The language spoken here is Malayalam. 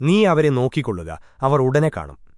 നീ അവരെ നോക്കിക്കൊള്ളുക അവർ ഉടനെ കാണും.